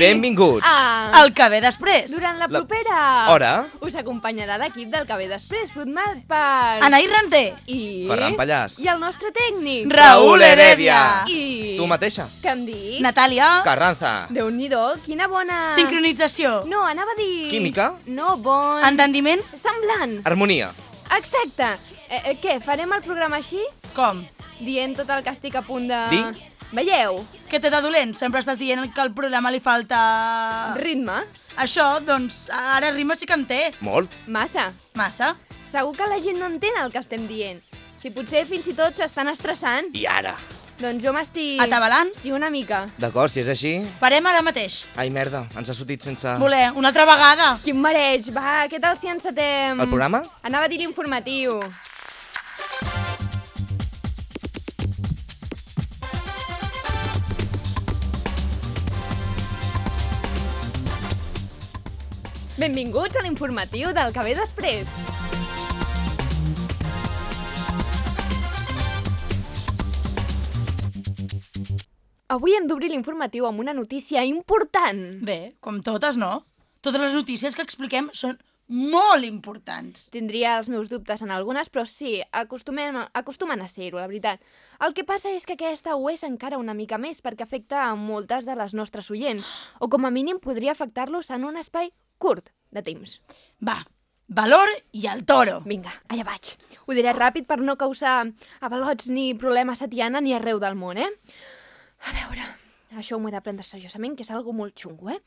Benvinguts. Ah, El que ve després. durant la La- propera Hora. us acompanyarà l'equip del que ve després, format per... Anaïs Renter. I... Ferran Pallàs. I el nostre tècnic. Raül Heredia. I... Tu mateixa. Que em dic? Natàlia. Carranza. Déu-n'hi-do, quina bona... Sincronització. No, anava a dir... Química? No, bon... Entendiment. Semblant. Harmonia. Exacte. Eh, eh, què, farem el programa així? Com? Dient tot el que estic a punt de... Dir? Veieu? Què té de dolent? Sempre estàs dient que al programa li falta... Ritme? Això, doncs, ara rima sí que en té. Molt. Massa. Massa. Segur que la gent no entén el que estem dient. Si potser fins i tot s'estan estressant, I ara. doncs jo m'estic... Atabalant. Sí, una mica. D'acord, si és així... Parem ara mateix. Ai, merda, ens ha sortit sense... Voler, una altra vegada. Quin mareig, va, què tal si encetem... El programa? Anava a dir l'informatiu. Benvinguts a l'informatiu del que ve després. Avui hem d'obrir l'informatiu amb una notícia important. Bé, com totes, no? Totes les notícies que expliquem són molt importants. Tindria els meus dubtes en algunes, però sí, acostumen, acostumen a ser-ho, la veritat. El que passa és que aquesta ho és encara una mica més perquè afecta a moltes de les nostres oients, o com a mínim podria afectar-los en un espai curt de temps. Va, valor i el toro. Vinga, allà vaig. Ho diré ràpid per no causar avalots ni problemes a Tiana ni arreu del món, eh? A veure, això m'ho he de prendre seriosament, que és algo molt xungo, eh?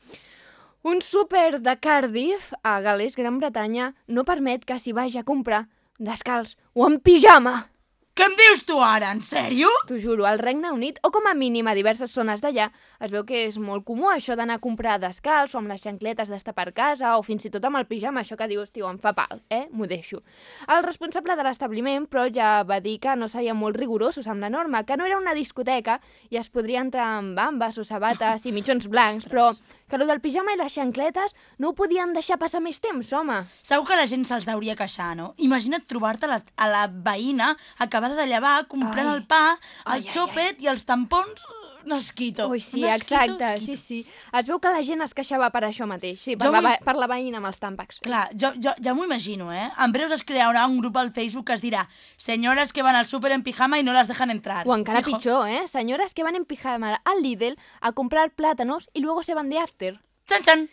Un súper de Cardiff, a Gales, Gran Bretanya, no permet que s'hi vagi a comprar descalç o en pijama. Què em dius tu ara, en sèrio? T'ho juro, al Regne Unit, o com a mínim a diverses zones d'allà, es veu que és molt comú això d'anar a comprar descalç o amb les xancletes d'estar per casa o fins i tot amb el pijama, això que dius, tio, em fa pal, eh? M'ho deixo. El responsable de l'establiment, però, ja va dir que no serien molt rigorosos amb la norma, que no era una discoteca i es podria entrar amb bambes o sabates i mitjons blancs, però que lo del pijama i les xancletes no ho podien deixar passar més temps, home. Segur que la gent se'ls deuria queixar, no? Imagina't trobar-te a, la, a la veïna acabada de llevar, comprant Ai. el pa, Ai, el ai, xòpet i els tampons Nesquito. Ui, sí, exacte, esquito. sí, sí. Es veu que la gent es queixava per això mateix, sí, per, Jo la, ve- per la veïna amb els tàmpacs. Clar, jo, jo ja m'ho imagino, eh? En breus es crearà un grup al Facebook que es dirà senyores que van al súper en pijama y no las dejan entrar. O encara Fijo. pitjor, ¿eh? Señoras que van en pijama al Lidl a comprar plátanos y luego se van de after. Xan, xan.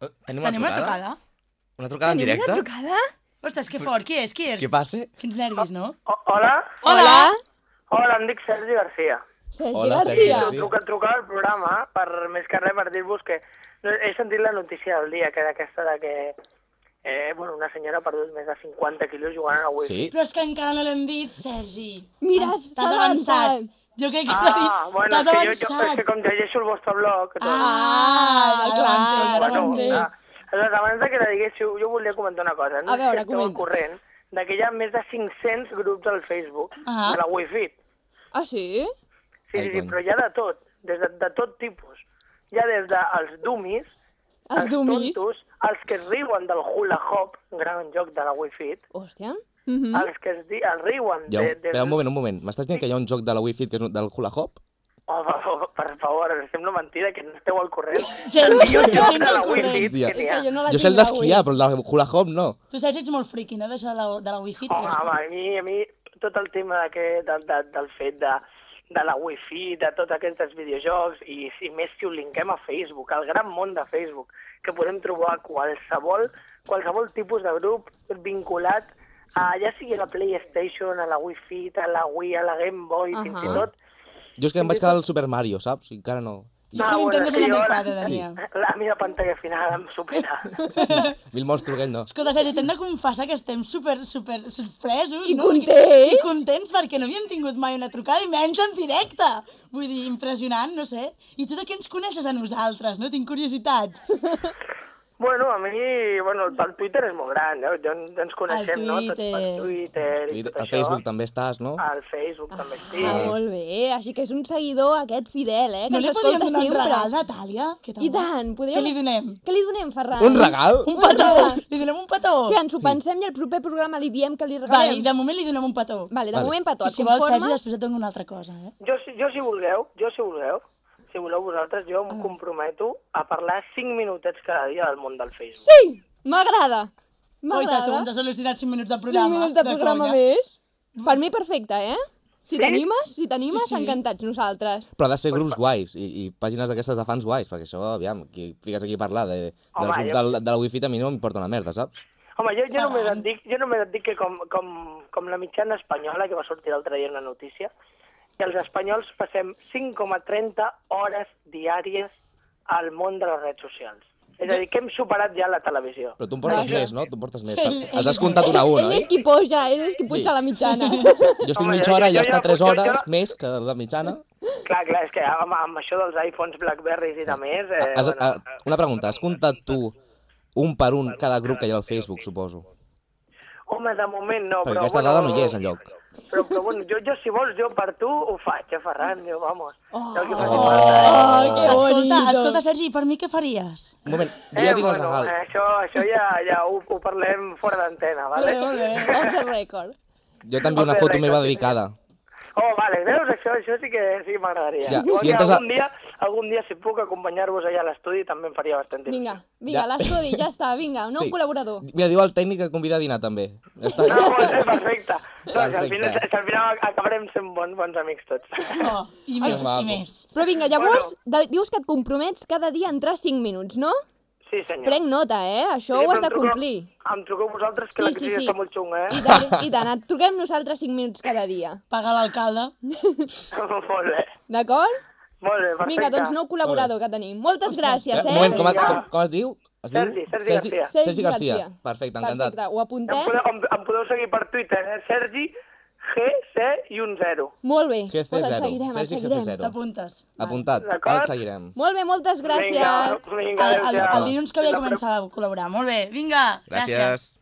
Eh, Tenim una Tenim una trucada? trucada? Una trucada en Tenim directe? una trucada? Ostres, que fort. Qui és? Qui és? Què passa? Quins nervis, no? O- Hola? Hola! Hola, em dic Sergi Garcia. Sergi Hola, García. Sergi García. Sí. Truc, trucar al programa per més que res per dir-vos que no, he sentit la notícia del dia, que era aquesta de que eh, bueno, una senyora ha perdut més de 50 quilos jugant a Wii. Sí? Però és que encara no l'hem dit, Sergi. Mira, T'has avançat. avançat. Jo crec que Ah, t'ha- bueno, t'has és que jo, jo, és avançat. que com llegeixo el vostre blog... Doncs, Ah, clar, ara bueno, ho entenc. ah, aleshores, abans de que la diguéssiu, jo volia comentar una cosa. No A veure, si comenta. corrent de que hi ha més de 500 grups al Facebook Ah. de la Wi-Fi. Ah, sí? Sí, sí, sí, però hi ha de tot, des de, de tot tipus. Hi ha des dels dummies, Els dummies? tontos, els que es riuen del hula hop, un gran joc de la Wi-Fi, Hòstia. Mm -hmm. els que es, di, es riuen un... de... de Espera un moment, un moment. M'estàs dient que hi ha un joc de la Wi-Fi que és un- del hula hop? Oh, per favor, per favor, em sembla mentida que no esteu al corrent. Gent, El millor joc gens de la al corrent. Wi-Fi Hòstia. que n'hi És ha. que jo no la Jo sé el d'esquiar, però el del hula hop no. Tu saps, ets molt friqui, no? D'això de la, de la wifi. Home, tu, home, a mi, a mi tot el tema de que, de, de, del fet de, de la wifi, de tots aquests videojocs, i si més si ho linkem a Facebook, al gran món de Facebook, que podem trobar qualsevol, qualsevol tipus de grup vinculat a, ja sigui a la PlayStation, a la Wi-Fi, a la Wii, a la Game Boy, Ahà. fins i tot Jo és que em vaig quedar al Super Mario, saps? I encara no... Jo Ah, bueno, sí, jo- 64 tenia. La meva pantalla final em supera. Mil monstru aquell no. Escolta, Sergi, t'hem de confessar que estem super, super sorpresos, I no? contents. I contents perquè no havíem tingut mai una trucada i menys en directe. Vull dir, impressionant, no sé. I tu de què ens coneixes a nosaltres, no? Tinc curiositat. Bueno, a mi, bueno, el Twitter és molt gran, eh? jo, ens coneixem, no? Tots per Twitter. Twitter i tot a això. Facebook també estàs, no? Al Facebook també estic. Ah, molt bé. Així que és un seguidor aquest fidel, eh? Que No li escolta donar un sempre. regal, Natàlia? Que I tant, podríem... Què li donem? Què li donem, Ferran? Un regal? Un petó! regal. Li donem un petó? Que ens ho pensem i el proper programa li diem que li Vale, regalem. i de moment li donem un petó. Vale, de Vale. moment petó. I si vols, Sergi, després et dono una altra cosa, eh? Jo, si- jo si vulgueu, jo si vulgueu, si voleu vosaltres, jo Ah. em comprometo a parlar 5 minutets cada dia del món del Facebook. Sí! M'agrada! Oita, tu M'agrada. ens has solucionat 5 minuts de 5 programa. minuts de programa conya. més. Per mi perfecte, eh? Si Sí? t'animes, si t'animes, Sí, sí. encantats nosaltres. Però ha de ser grups guais i, i pàgines d'aquestes de fans guais, perquè això, aviam, qui fiques aquí a parlar de, Home, dels grups jo- del, de la wifi a mi no m'importa una merda, saps? Home, jo, jo, Ferran. només et dic, jo només et dic que com, com, com la mitjana espanyola, que va sortir l'altre dia una notícia, que els espanyols passem 5,30 hores diàries al món de les redes socials. És a dir, que hem superat ja la televisió. Però tu en portes més, no? Tu en portes més. Els has comptat una a una, ell oi? és qui puja, ell és qui puja Sí. la mitjana. Jo estic Home, mitja hora i ja està ja- 3 jo- jo- hores més que la mitjana. Clar, clar, és que amb, amb això dels iPhones, Blackberries i de més... Eh, Has, bueno, a, una pregunta, has comptat tu un per un cada grup que hi ha al Facebook, suposo? Home, de moment no, Perquè però... aquesta bueno, dada no hi és enlloc. Però, però bueno, jo, jo, si vols, jo per tu ho faig, eh, Ferran? Jo, vamos. Oh, el que Oh, eh? que Escolta, escolta, Sergi, per mi què faries? Un moment, jo ja tinc el bueno, regal. eh, això, això ja, ja ho, ho parlem fora d'antena, Molt bé, vale? molt bé. Off the record. Jo t'envio una foto meva dedicada. Oh, vale, veus? Això, això sí que, sí m'agradaria. Ja, si entres a- algun, dia, algun dia, si puc acompanyar-vos allà a l'estudi, també em faria bastant temps. Vinga, vinga, Ja. l'estudi, ja està, vinga, un nou Sí. col·laborador. Mira, diu el tècnic que convida a dinar també. Ja està. No, molt bé, perfecte. No, si, al Perfecte. final, si al final acabarem sent bons, bons amics tots. Oh, I més, maco. i més. Però vinga, llavors, de, dius que et compromets cada dia a entrar 5 minuts, no? Sí, senyor. Prenc nota, eh? Això ho però has de truqueu- complir. Em truqueu vosaltres, que Sí, la sí, crisi sí. està molt xunga, I eh? tant, i tant, et truquem nosaltres 5 minuts cada dia. Paga l'alcalde. molt bé. D'acord? Molt bé, perfecte. Vinga, doncs nou col·laborador que tenim. Moltes gràcies, Un eh? moment, com, com, com es diu? Es diu? Sergi, Sergi Garcia. Sergi Garcia. Perfecte, encantat. Perfecte, ho Em apuntem? podeu, em, em podeu seguir per Twitter, eh? Sergi GC i un 0. Molt bé. GC0. Doncs el seguirem, el Sergi seguirem. GC0. T'apuntes. Vale. Apuntat, el seguirem. Molt bé, moltes gràcies. Vinga, vinga, El, el, el dilluns que havia començat a col·laborar. Molt bé, vinga, gràcies.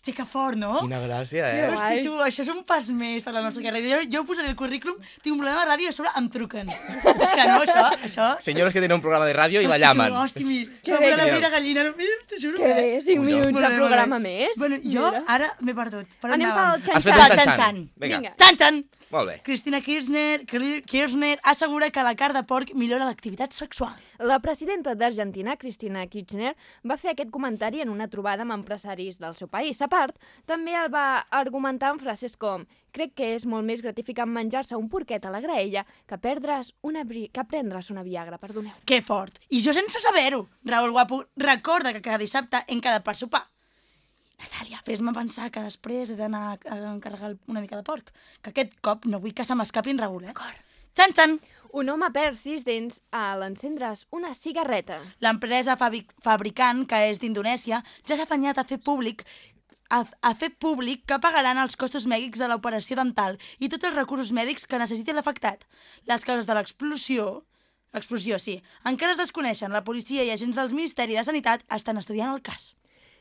Hosti, que fort, no? Quina gràcia, eh? Hosti, tu, això és un pas més per la nostra carrera. Jo, jo posaré al currículum, tinc un problema de ràdio i a sobre em truquen. És que no, això, això... Señores que tienen un programa de radio y la. Tu, hosti, mi, Que que bé, bé, la de gallina, no, mira, t'ho juro. Que bé, 5 minuts de bé, programa més. Bueno, jo ara m'he perdut. Per on Anem pel Has fet xan-xan. xan-xan. Vinga. Tan! Molt bé. Cristina Kirchner, Kirchner assegura que la carn de porc millora l'activitat sexual. La presidenta d'Argentina, Cristina Kirchner, va fer aquest comentari en una trobada amb empresaris del seu país. A part, també el va argumentar amb frases com «Crec que és molt més gratificant menjar-se un porquet a la graella que, perdre's una que prendre's una viagra, perdoneu». Que fort. I jo sense saber-ho. Raül Guapo, recorda que cada dissabte hem quedat per sopar. Natàlia, fes-me pensar que després he d'anar a encarregar una mica de porc. Que aquest cop no vull que se m'escapi en Raül, eh? Xan, xan! Un home perd sis dents a l'encendre's una cigarreta. L'empresa fabric fabricant, que és d'Indonèsia, ja s'ha afanyat a fer públic a, a fer públic que pagaran els costos mèdics de l'operació dental i tots els recursos mèdics que necessiti l'afectat. Les causes de l'explosió Explosió, sí. Encara es desconeixen. La policia i agents del Ministeri de Sanitat estan estudiant el cas.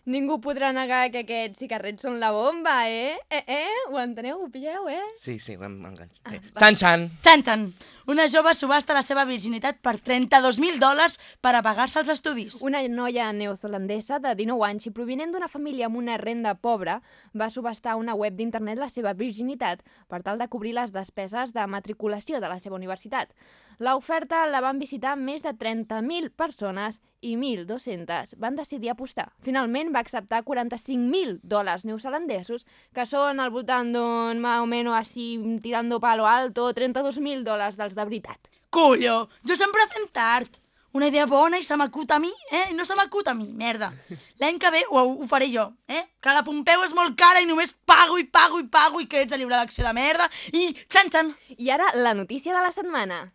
Ningú podrà negar que aquests cigarrets són la bomba, eh? Eh, eh? Ho enteneu? Ho pilleu, eh? Sí, sí, ho hem enganxat. Sí. Xan, xan. Xan, xan! Una jove subhasta la seva virginitat per 32.000 dòlars per a pagar-se els estudis. Una noia neozelandesa de 19 anys i provinent d'una família amb una renda pobra va subestar a una web d'internet la seva virginitat per tal de cobrir les despeses de matriculació de la seva universitat. L'oferta la van visitar més de 30.000 persones i 1.200 van decidir apostar. Finalment va acceptar 45.000 dòlars neozelandesos, que són al voltant d'un, más o menos així, tirando palo alto, 32.000 dòlars dels de veritat. Collo, jo sempre fent tard. Una idea bona i se m'acut a mi, eh? No se m'acut a mi, merda. L'any que ve ho, ho faré jo, eh? Que la Pompeu és molt cara i només pago i pago i pago i que ets de lliure d'acció de merda i Txan, txan! I ara la notícia de la setmana.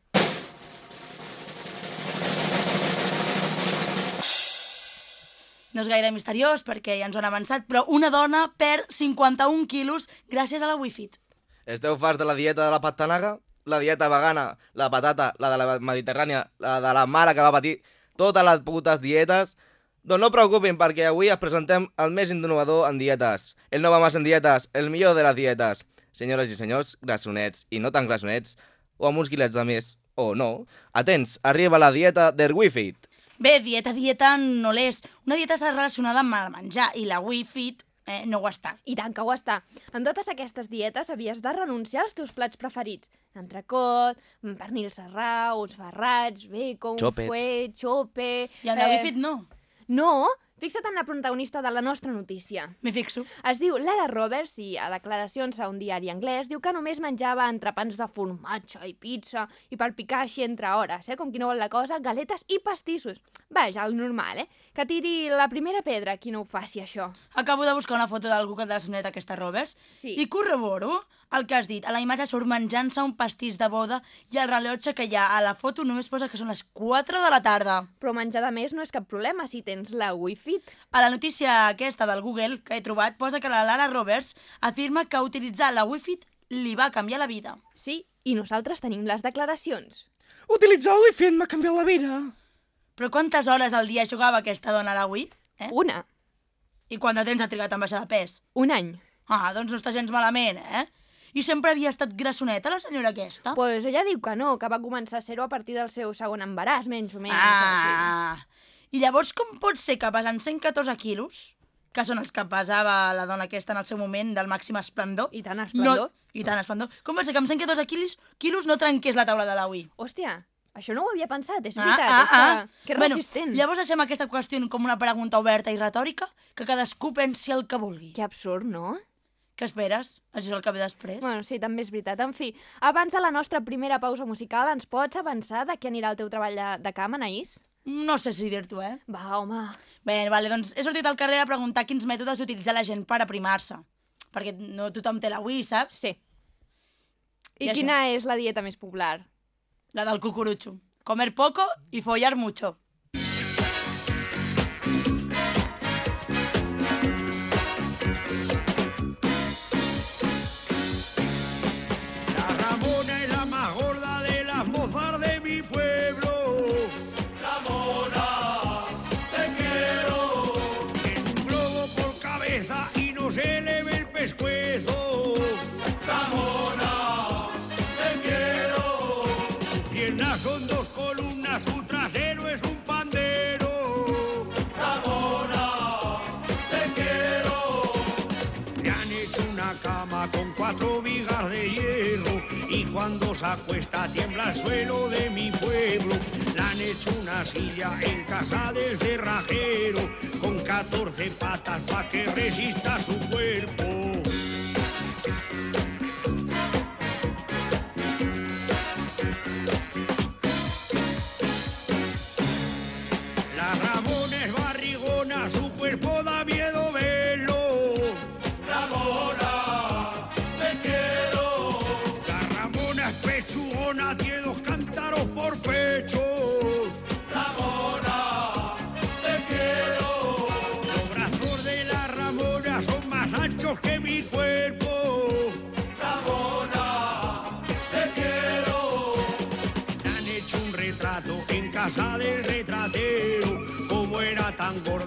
No és gaire misteriós perquè ja ens ho han avançat, però una dona perd 51 quilos gràcies a la Wi-Fi. Esteu farts de la dieta de la patanaga? La dieta vegana, la patata, la de la mediterrània, la de la mare que va patir, totes les putes dietes? Doncs no preocupin, perquè avui es presentem el més innovador en dietes. El nou más en dietes, el millor de les dietes. Senyores i senyors, grassonets i no tan grassonets, o amb uns quilets de més, o no. Atents, arriba la dieta del Wi-Fit. Bé, dieta, dieta no l'és. Una dieta està relacionada amb el menjar i la Wi-Fi eh, no ho està. I tant que ho està. En totes aquestes dietes havies de renunciar als teus plats preferits. Entrecot, pernil serrà, uns ferrats, bacon, Xòpet. fuet, xope... I amb la Wi-Fi no. No, fixa't en la protagonista de la nostra notícia. M'hi fixo. Es diu Lara Roberts i a declaracions a un diari anglès diu que només menjava entrepans de formatge i pizza i per picar així entre hores, eh? com qui no vol la cosa, galetes i pastissos. Vaja, el normal, eh? Que tiri la primera pedra qui no ho faci, això. Acabo de buscar una foto del Google de la soneta aquesta Roberts Sí. i corroboro el que has dit. A la imatge surt menjant-se un pastís de boda i el rellotge que hi ha a la foto només posa que són les 4 de la tarda. Però menjar de més no és cap problema si tens la Wi-Fi. A la notícia aquesta del Google que he trobat posa que la Lara Roberts afirma que utilitzar la Wi-Fi li va canviar la vida. Sí, i nosaltres tenim les declaracions. Utilitzar el Wi-Fi m'ha canviat la vida. Però quantes hores al dia jugava aquesta dona a la Wii? Eh? Una. I quant de temps ha trigat en baixar de pes? Un any. Ah, doncs no està gens malament, eh? I sempre havia estat grassoneta, la senyora aquesta? Pues ella diu que no, que va començar a ser-ho a partir del seu segon embaràs, menys o menys. Ah! I llavors com pot ser que pesant 114 quilos, que són els que pesava la dona aquesta en el seu moment del màxim esplendor... I tant esplendor. No, I tant esplendor. Com pot ser que amb 114 quilos, quilos no trenqués la taula de la Wii? Hòstia, això no ho havia pensat, és Ah, veritat, ah, és que, ah. que Bueno, resistent. llavors deixem aquesta qüestió com una pregunta oberta i retòrica, que cadascú pensi el que vulgui. Que absurd, no? Què esperes? Això és el que ve després? Bueno, sí, també és veritat. En fi, abans de la nostra primera pausa musical, ens pots avançar de què anirà el teu treball de, de camp, Anaïs? No sé si dir-t'ho, eh? Va, home. Bé, vale, doncs he sortit al carrer a preguntar quins mètodes utilitza la gent per aprimar-se. Perquè no tothom té la Wii, saps? Sí. I I, això? quina és la dieta més popular? La del cucurutxo. Comer poco y follar mucho. Acuesta tiembla el suelo de mi pueblo. Le han hecho una silla en casa del cerrajero con 14 patas para que resista su cuerpo.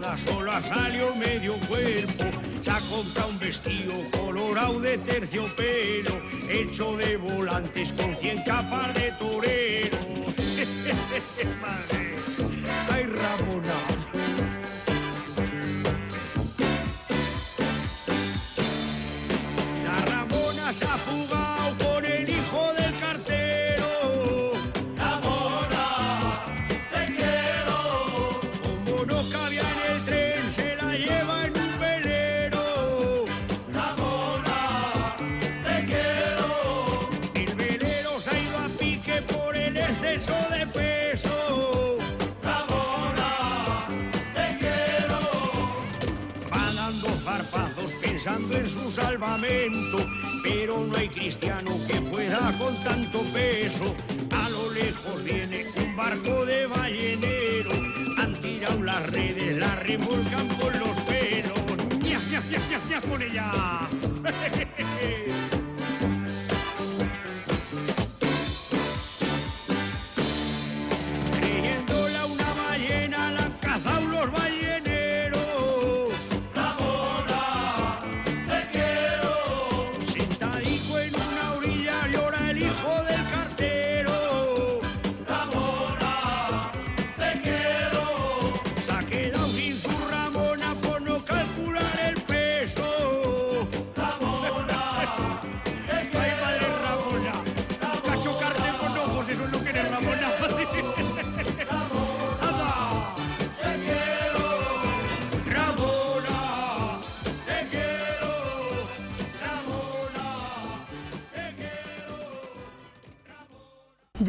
Ha salido medio cuerpo. Se ha un vestido colorado de terciopelo, hecho de volantes con cien capas de toreros. salvamento, pero no hay cristiano que pueda con tanto peso. A lo lejos viene un barco de ballenero, han tirado las redes, la remolcan por los pelos. ¡Ña, ña, ña, ña, ña con ella!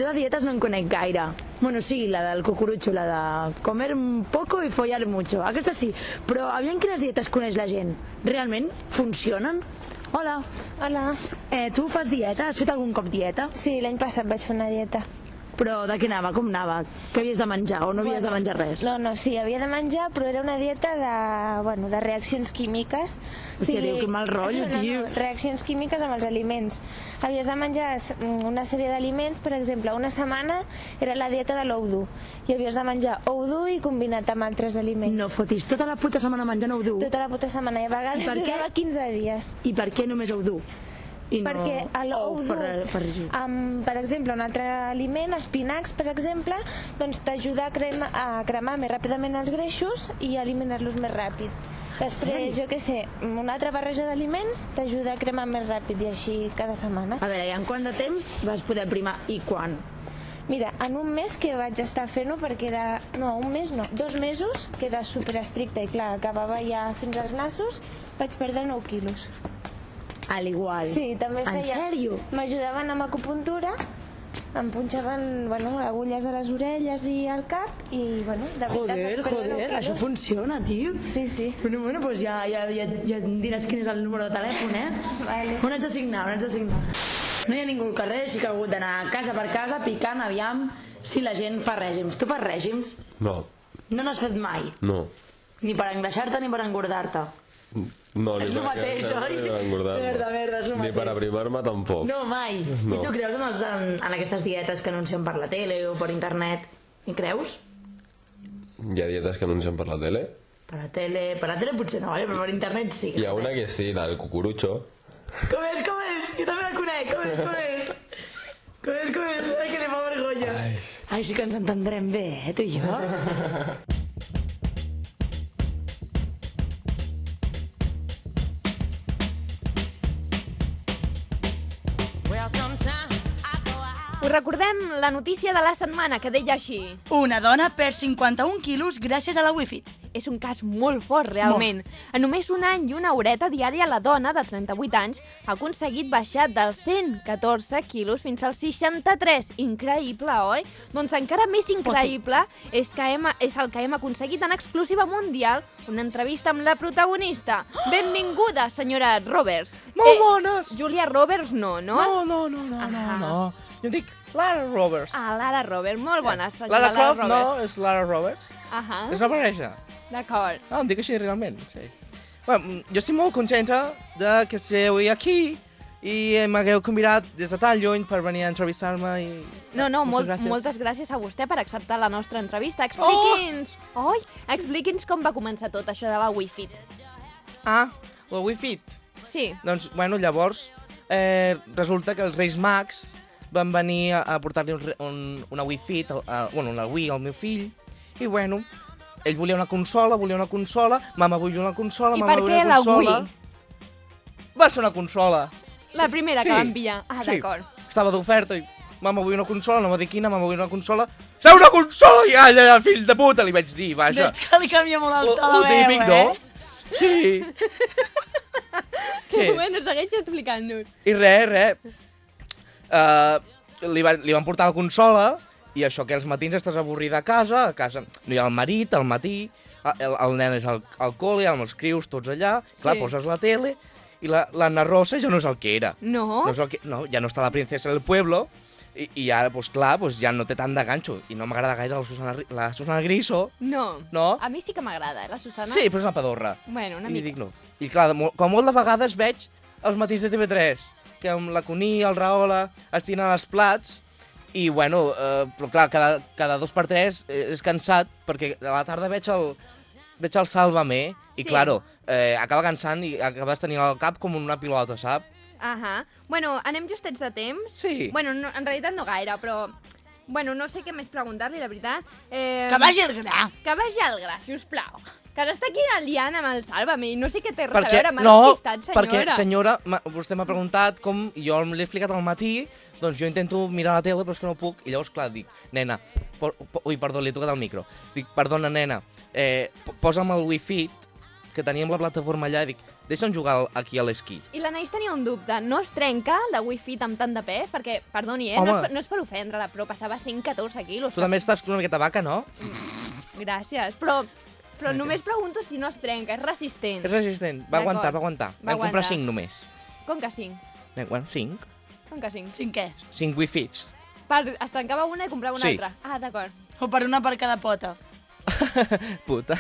de dietes no en conec gaire. Bueno, sí, la del cucurutxo, la de comer poco i follar mucho. Aquesta sí, però aviam quines dietes coneix la gent. Realment funcionen? Hola, Hola. eh, tu fas dieta? Has fet algun cop dieta? Sí, l'any passat vaig fer una dieta. Però de què anava? Com anava? Què havies de menjar o no havies de menjar res? No, no, sí, havia de menjar, però era una dieta de, bueno, de reaccions químiques. Hòstia, Déu, que mal rotllo, no, tio. No, reaccions químiques amb els aliments. Havies de menjar una sèrie d'aliments, per exemple, una setmana era la dieta de l'ou dur, i havies de menjar ou dur i combinat amb altres aliments. No fotis tota la puta setmana menjant ou dur. Tota la puta setmana, i a vegades I per què? durava 15 dies. I per què només ou dur? I no perquè a l'ou ou dur, fer... amb, per exemple, un altre aliment, espinacs, per exemple, doncs t'ajuda a, crema, a cremar més ràpidament els greixos i a eliminar-los més ràpid. Després, jo què sé, una altra barreja d'aliments t'ajuda a cremar més ràpid i així cada setmana. A veure, i en quant de temps vas poder primar i quan? Mira, en un mes que vaig estar fent-ho perquè era... No, un mes no, dos mesos, que era super estricte i clar, acabava ja fins als nassos, vaig perdre 9 quilos. Al igual. Sí, també En feia... sèrio? M'ajudaven amb acupuntura, em punxaven bueno, agulles a les orelles i al cap i, bueno, de veritat... Joder, joder, això funciona, tio. Sí, sí. Bueno, bueno, pues ja, ja, ja, ja em diràs quin és el número de telèfon, eh? Vale. On haig de signar, on haig de signar? No hi ha ningú al carrer, així que ha hagut d'anar casa per casa picant, aviam, si la gent fa règims. Tu fas règims? No, No n'has fet mai. no. Ni per engreixar-te ni per engordar-te. No, ni És el mateix, oi? Verda, verda, és el Ni per mateix. aprimar-me tampoc. No, mai. No. I tu creus en, els, en, en aquestes dietes que anuncien per la tele o per internet? Hi creus? Hi ha dietes que anuncien per la tele. Per la tele, per la tele potser no, vale? però per internet sí. Hi ha una que sí, la del cucurucho. Com és, com és? Jo també la conec, com és, com és? Com és, com és? Ai, que li fa vergonya. Ai. Ai, sí que ens entendrem bé, eh, tu i jo. Us recordem la notícia de la setmana que deia així. Una dona perd 51 quilos gràcies a la Wi-Fi. És un cas molt fort, realment. En només un any i una horeta diària, la dona, de 38 anys, ha aconseguit baixar dels 114 quilos fins als 63. Increïble, oi? Doncs encara més increïble és, que hem, és el que hem aconseguit en exclusiva mundial, una entrevista amb la protagonista. Benvinguda, senyora Roberts. Molt bones! Julia Roberts no, no? No, no, no, no, no, Ah. no. Jo dic Lara Roberts. Ah, Lara Roberts, molt bona, senyora Lara Croft Roberts. no, és Lara Roberts. Ahà, És una barreja. d'acord. Ah, em dic així realment, sí. Bueno, mm, jo estic molt contenta de que sigueu aquí i m'hagueu convidat des de tan lluny per venir a entrevistar-me i... No, no, Moltes molt, gràcies. moltes gràcies a vostè per acceptar la nostra entrevista. Expliqui'ns... Oh! Oi, expliqui'ns com va començar tot això de la Wi-Fi. Ah, la Wi-Fi. Sí, Doncs, bueno, llavors, eh, resulta que els Reis Mags van venir a, a portar-li un, un, una Wi-Fi, al- a, bueno, una Wii al meu fill, i bueno, ell volia una consola, volia una consola, mama volia una consola, I mama per volia què una la consola. Wii? Va ser una consola. la primera que Sí, va enviar. Ah, sí. d'acord. Estava d'oferta i mama volia una consola, no va dir quina, mama volia una consola. Sé una consola! I allà, fill de puta, li vaig dir, vaja. Veig que li canvia molt alta lo la veu, típic, eh? no? Sí. Què? Bueno, segueix explicant-nos. I res, res. Uh, li, va, li van portar la consola i això que els matins estàs avorrida a casa, a casa no hi ha el marit, al matí, a- el, el nen és al, al col·le, amb els crius tots allà, clar, Sí. poses la tele i la, l'Anna Rosa ja no és el que era. No? No, és el que, no, ja no està la princesa del pueblo, I, i ara, doncs clar, doncs ja no té tant de ganxo. I no m'agrada gaire la Susana, la Susana Griso. No. No? A mi sí que m'agrada, eh, la Susana. Sí, però és una pedorra. Bueno, una I mica. dic no. I clar, com molt de vegades veig els matins de TV3, que amb la Cuní, el Rahola, es tiren els plats, i bueno, eh, però clar, cada, cada dos per tres eh, és cansat, perquè a la tarda veig el, veig el Sálvame, i Sí. claro, eh, acaba cansant i acabes tenint el cap com una pilota, sap? Ahà. Bueno, anem justets de temps. Sí. Bueno, no, en realitat no gaire, però... Bueno, no sé què més preguntar-li, la veritat. Eh, Que vagi al gra. Que vagi al gra, sisplau. Que s'està aquí liant amb el Sálvame i no sé què té res a Perquè, veure, m'ha no, despistat, senyora. perquè, senyora, vostè m'ha preguntat com, jo l'he explicat al matí, doncs jo intento mirar la tele, però és que no puc, i llavors, clar, dic, nena, por, po, ui, perdó, li he tocat el micro, dic, perdona, nena, eh, po- posa'm el wifi, que teníem la plataforma allà, i dic, deixa'm jugar aquí a l'esquí. I l'Anaïs tenia un dubte. No es trenca la wifi amb tant de pes? Perquè, perdoni, eh? No Home. és, per, no és per ofendre-la, però passava 114 quilos. Tu també estàs una miqueta vaca, no? Gràcies, però, però només pregunto si no es trenca, és resistent. És resistent, va aguantar, va aguantar. Va Vam comprar aguantar. 5 només. Com que 5? Eh, Bueno, 5. Com que 5? Cinquè. 5 wifis. Per, es trencava una i comprava una Sí. altra. Ah, d'acord. O per una per cada pota. Puta.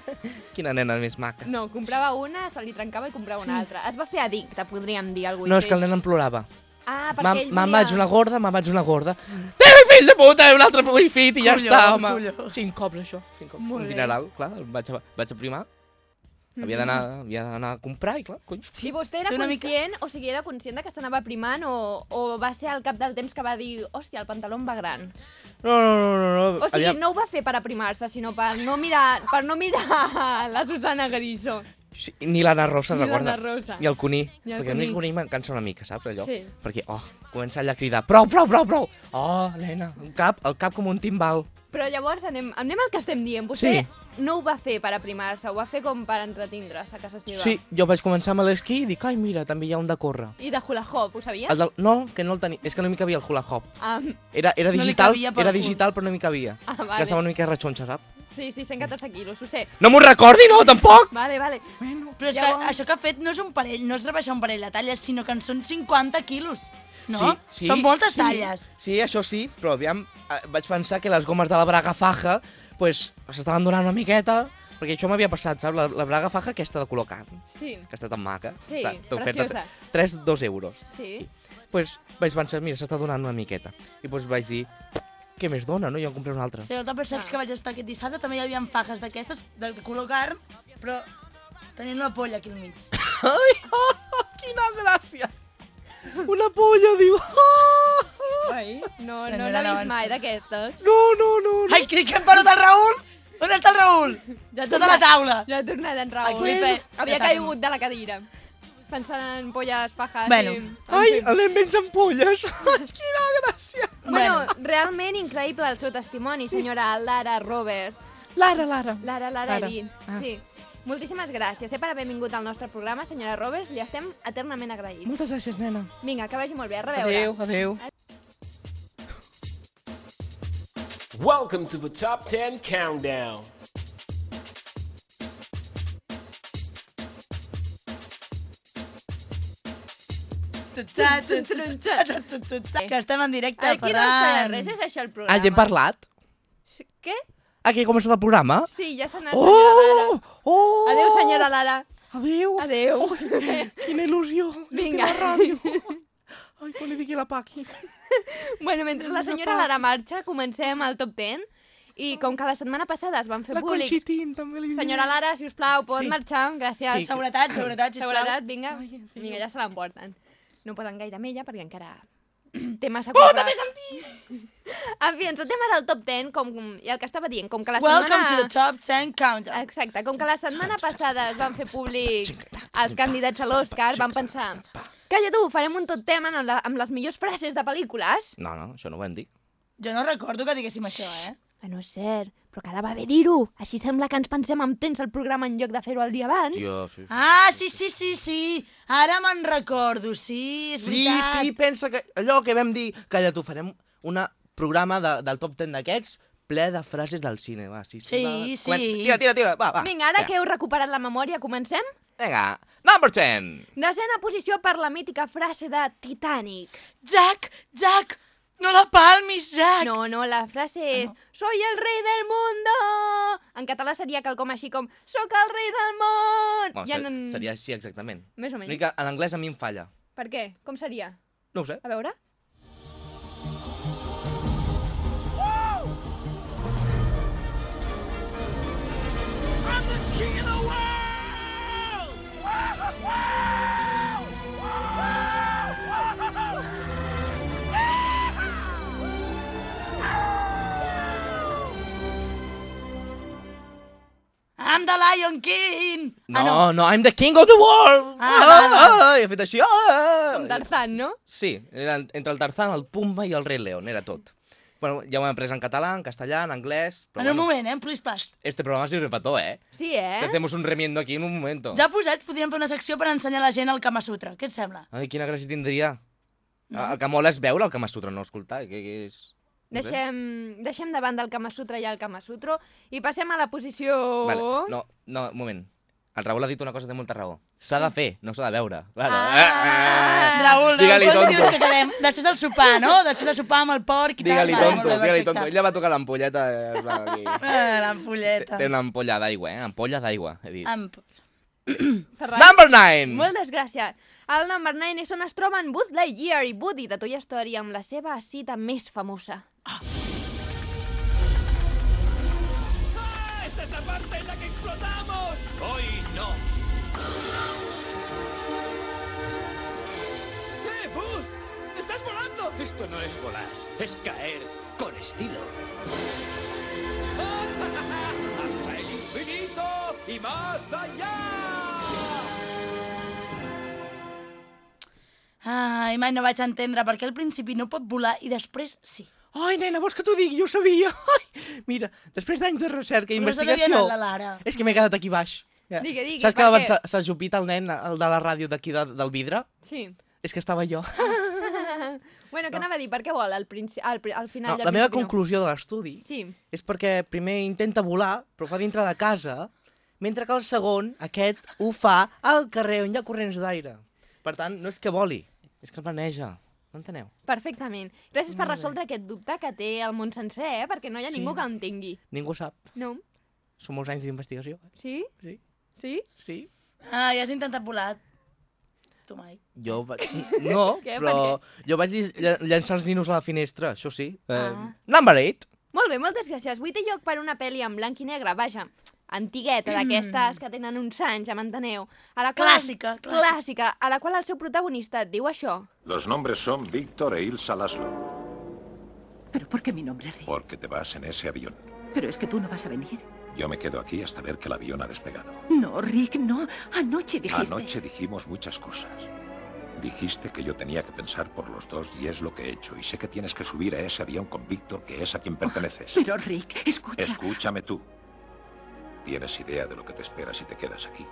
Quina nena més maca. No, comprava una, se li trencava i comprava una altra. Es va fer addicte, podríem dir. No, és que el nen em plorava. Ah, perquè Me'n ell me volia... vaig una gorda, me'n vaig una gorda. Té fill de puta, un altre wifi i ja Colló, està, home. colló. Cinc cops, això. Cinc cops. Molt un bé. dineral, clar, el vaig a, vaig a primar. Havia d'anar havia d'anar a comprar i clar, cony. I vostè era una mica- conscient, o sigui, era conscient de que s'anava primant o, o va ser al cap del temps que va dir hòstia, el pantaló em va gran? No, no, no, no. no. O sigui, Aviam, no ho va fer per aprimar-se, sinó per no mirar, per no mirar la Susana Griso. Sí, ni l'Anna Rosa, Ni recorda. Rosa. Ni el Cuní. Ni el perquè a mi el Cuní. Cuní me'n cansa una mica, saps, allò? Sí. Perquè, oh, comença allà a cridar, prou, prou, prou, prou. Oh, nena, el cap, el cap com un timbal. Però llavors anem, anem al que estem dient. Vostè Sí. No ho va fer per aprimar-se, ho va fer com per entretindre's a casa seva. Sí, jo vaig començar amb l'esquí i dic, ai, mira, també hi ha un de córrer. I de hula hop, ho sabia? El del... No, que no el tenia. És que no m'hi cabia el hula hop. Ah, Era, era No digital, pel era digital, però no m'hi cabia. Ah, És vale. que estava una mica rechonxa, saps? sí, sí, 114 quilos, ho sé. No m'ho recordi, no, tampoc! Vale, vale. Però és Llavors- que això que ha fet no és un parell, no és rebaixar un parell de talles, sinó que en són 50 quilos. No? Sí, sí, Són moltes sí, talles. Sí, això sí, però aviam, eh, vaig pensar que les gomes de la braga faja pues, s'estaven donant una miqueta, perquè això m'havia passat, saps? La, la braga faja aquesta de color carn, Sí, que està tan maca. Sí, està, preciosa. 3, 2 euros. sí. pues, vaig pensar, mira, s'està donant una miqueta. I pues, vaig dir, què més dona, no? Jo en compré una altra. Sí, el Tupper Sex que vaig estar aquest dissabte també hi havia fajes d'aquestes, de color carn, però tenien una polla aquí al mig. Ai, oh, quina gràcia! Una polla, diu. Oh, Ai, no, no Senyora, no vist mai d'aquestes. no, no, no, no. Ai, que, que hem perdut el Raül! On està el Raül? Ja Està a la taula. Ja ha tornat en Raül. Aquí fe- Havia caigut de la cadira. Pensant en polles, pajas Bueno. i... Ai, fi. el nen menys ampolles. quina gràcia. Bueno, realment increïble el seu testimoni, senyora Lara Roberts. Lara, Lara. Lara, Lara Lara. Edith. Ah. Sí. Moltíssimes gràcies eh, per haver vingut al nostre programa, senyora Roberts. Li estem eternament agraïts. Moltes gràcies, nena. Vinga, que vagi molt bé. A reveure. Adéu, adéu. Welcome to the Top 10 Countdown. Que estem en directe, Aquí no queda Ferran. res, és això el programa. Ah, ja hem parlat? Què? Aquí ha començat el programa? Sí, ja s'ha anat, senyora Oh! Lara. Oh! Adéu, senyora Lara. Adéu. Adéu. Quina il·lusió. Vinga. Ràdio. Ai, quan li digui la Paqui. Bueno, mentre la senyora Lara marxa, comencem el top 10. I com que la setmana passada es van fer La públics... Conxitín, també li diré. Senyora Lara, si us plau, pot Sí. marxar? Gràcies. Sí. Seguretat, seguretat, sisplau. Seguretat, vinga. Vinga, ja se l'emporten. No poden gaire amb ella perquè encara té massa Puta, t'he sentit! En fi, ens fotem ara al top 10, com, i el que estava dient, com que la Welcome setmana... to the top 10 countdown. Exacte, com que la setmana passada es van fer públic els candidats a l'Oscar, van pensar Calla tu, farem un tot tema amb, la, amb les millors frases de pel·lícules. No, no, això no ho vam dir. Jo no recordo que diguéssim això, eh? Ah, no és cert, però que ha d'haver dir-ho. Així sembla que ens pensem amb temps el programa en lloc de fer-ho el dia abans. Tio, sí. Ah, sí, sí, sí, sí. Ara me'n recordo, sí, és Sí, veritat. sí, pensa que allò que vam dir, calla tu, farem un programa de, del top 10 d'aquests ple de frases del cine, va, sí, sí. Sí, va, va. sí. Comença. Tira, tira, tira, va, va. Vinga, ara Vinga. que heu recuperat la memòria, comencem? Vinga, number 10. Desena posició per la mítica frase de Titanic. Jack, Jack, No la palmis, Jack! No, no, la frase és Soy el rei del mundo! En català seria quelcom així com Soc el rei del món! Bueno, Ja ser, no- Seria així exactament. Més o menys. L'únic que en anglès a mi em falla. Per què? Com seria? No ho sé. A veure? I'm the Lion King! No, Ah, no, I'm the king of the world! Ah, Ah, ah, I he fet així. Ah, Com Tarzan, no? Sí, era entre el Tarzán, el Pumba i el Rei León, era tot. Bueno, ya ho hem après en català, en castellà, en anglès... Però En un bueno, moment, eh? Please pass. Este programa sirve para todo, ¿eh? Sí, eh? Te hacemos un remiendo aquí en un momento. Ja posats, podríem fer una secció per ensenyar a la gent el Kama Sutra. Què et sembla? Ai, quina gràcia tindria. El que mola és veure el Kama Sutra, no escoltar. Que, que és... Deixem, deixem de banda el Kama Sutra i el Kama Sutro i passem a la posició... Vale. No, no, un moment. El Raül ha dit una cosa que té molta raó. S'ha de fer, no s'ha de veure. Claro. Ah. Raül, Digue-li Raül, quan dius tonto. que quedem? Després del sopar, no? Després del sopar amb el porc i tal. Digue-li Vale, tonto, bé, digue-li tonto. Ella va tocar l'ampolleta. eh. Ah, l'ampolleta. Té una ampolla d'aigua, eh? Ampolla d'aigua, he dit. Amp. Number 9! Moltes gràcies. El number 9 és on es troben Buzz Lightyear i Woody de Toy Story amb la seva cita més famosa. ¡Esta es la parte en la que explotamos! Hoy no. ¡Eh, Buzz! ¡Estás volando! Esto no es volar, es caer con estilo. ¡Hasta el infinito y más allá! Ai, mai no vaig entendre per què al principi no pot volar i després sí. Ai, nena, vols que t'ho digui? Jo ho sabia. Ai, mira, després d'anys de recerca i Però investigació... anar la Lara. És que m'he quedat aquí baix. Ja. Digui, digui, Saps que per abans què? s'ha- s'ha jupit el nen, el de la ràdio d'aquí de, del vidre? Sí. És que estava jo. bueno, què anava a dir? Per què vol al, princi... al, final No, la meva principi no? conclusió de l'estudi Sí. és perquè primer intenta volar, però fa dintre de casa, mentre que el segon, aquest, ho fa al carrer on hi ha corrents d'aire. Per tant, no és que voli, és que el planeja. No enteneu? Perfectament. Gràcies per resoldre aquest dubte que té el món sencer, eh? Perquè no hi ha Sí. ningú que ho entengui. Ningú sap. No? Són molts anys d'investigació. Sí? Sí. Sí? Sí. Ah, ja has intentat volar. Tu mai. Jo va... No, Què? però Per jo vaig llançar els ninos a la finestra, això sí. Eh, Ah. Number 8. Molt bé, moltes gràcies. Vuitè lloc per una pel·li en blanc i negre, vaja, antigueta, d'aquestes que tenen uns anys, ja m'enteneu. A la qual... Clàssica, clàssica. Clàssica, a la qual el seu protagonista et diu això. Los nombres son Víctor e Ilsa Laszlo, ¿Pero por qué mi nombre, Rick? porque te vas en ese avión. Pero es que tú no vas a venir. Yo me quedo aquí hasta ver que el avión ha despegado. No, Rick, no. Anoche dijiste... Anoche dijimos muchas cosas. Dijiste que yo tenía que pensar por los dos y es lo que he hecho. Y sé que tienes que subir a ese avión con Víctor, que es a quien perteneces. Pero, Rick, escucha. Escúchame tú. ¿Tienes idea de lo que te espera si te quedas aquí?